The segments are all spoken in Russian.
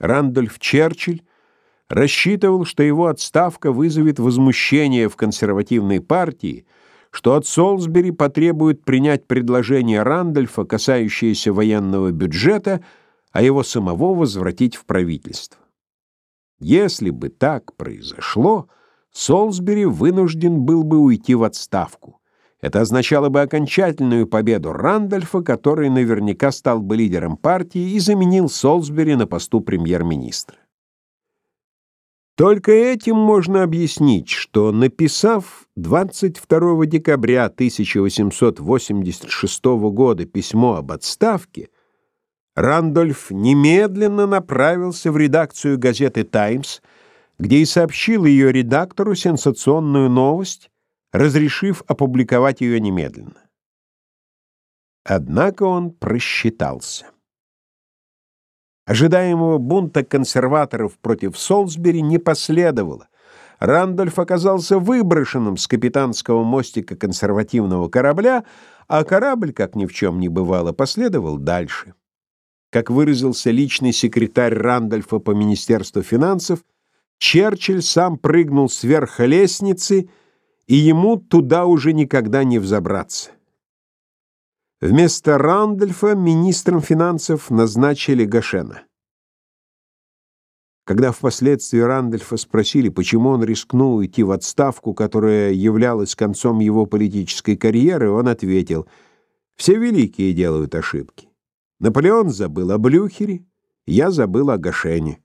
Рандольф Черчилль рассчитывал, что его отставка вызовет возмущение в консервативной партии, что от Солсбери потребуют принять предложение Рандольфа, касающееся военного бюджета, а его самого возвратить в правительство. Если бы так произошло, Солсбери вынужден был бы уйти в отставку. Это означало бы окончательную победу Рандольфа, который наверняка стал бы лидером партии и заменил Солсбери на посту премьер-министра. Только этим можно объяснить, что, написав 22 декабря 1886 года письмо об отставке, Рандольф немедленно направился в редакцию газеты «Таймс», где и сообщил ее редактору сенсационную новость, разрешив опубликовать ее немедленно. Однако он просчитался. Ожидаемого бунта консерваторов против Солсбери не последовало. Рандольф оказался выброшенным с капитанского мостика консервативного корабля, а корабль, как ни в чем не бывало, последовал дальше. Как выразился личный секретарь Рандольфа по Министерству финансов, Черчилль сам прыгнул сверху лестницы, и ему туда уже никогда не взобраться. Вместо Рандольфа министром финансов назначили Гашена. Когда впоследствии Рандольфа спросили, почему он рискнул уйти в отставку, которая являлась концом его политической карьеры, он ответил, «Все великие делают ошибки. Наполеон забыл о Блюхере, я забыл о Гашене».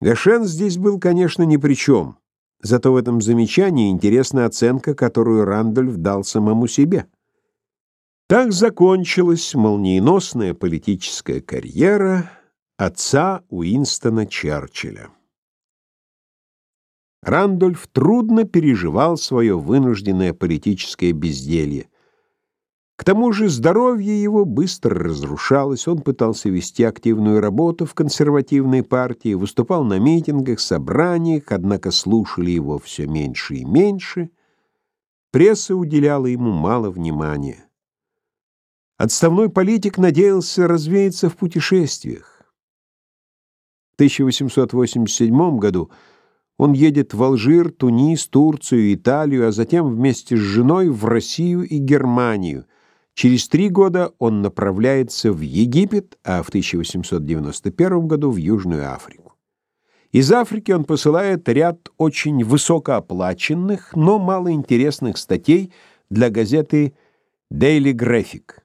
Гашен здесь был, конечно, ни при чем, зато в этом замечании интересна оценка, которую Рандольф дал самому себе. Так закончилась молниеносная политическая карьера отца Уинстона Черчилля. Рандольф трудно переживал свое вынужденное политическое безделье. К тому же здоровье его быстро разрушалось, он пытался вести активную работу в консервативной партии, выступал на митингах, собраниях, однако слушали его все меньше и меньше. Пресса уделяла ему мало внимания. Отставной политик надеялся развеяться в путешествиях. В 1887 году он едет в Алжир, Тунис, Турцию, Италию, а затем вместе с женой в Россию и Германию. Через три года он направляется в Египет, а в 1891 году в Южную Африку. Из Африки он посылает ряд очень высокооплаченных, но малоинтересных статей для газеты Daily Graphic.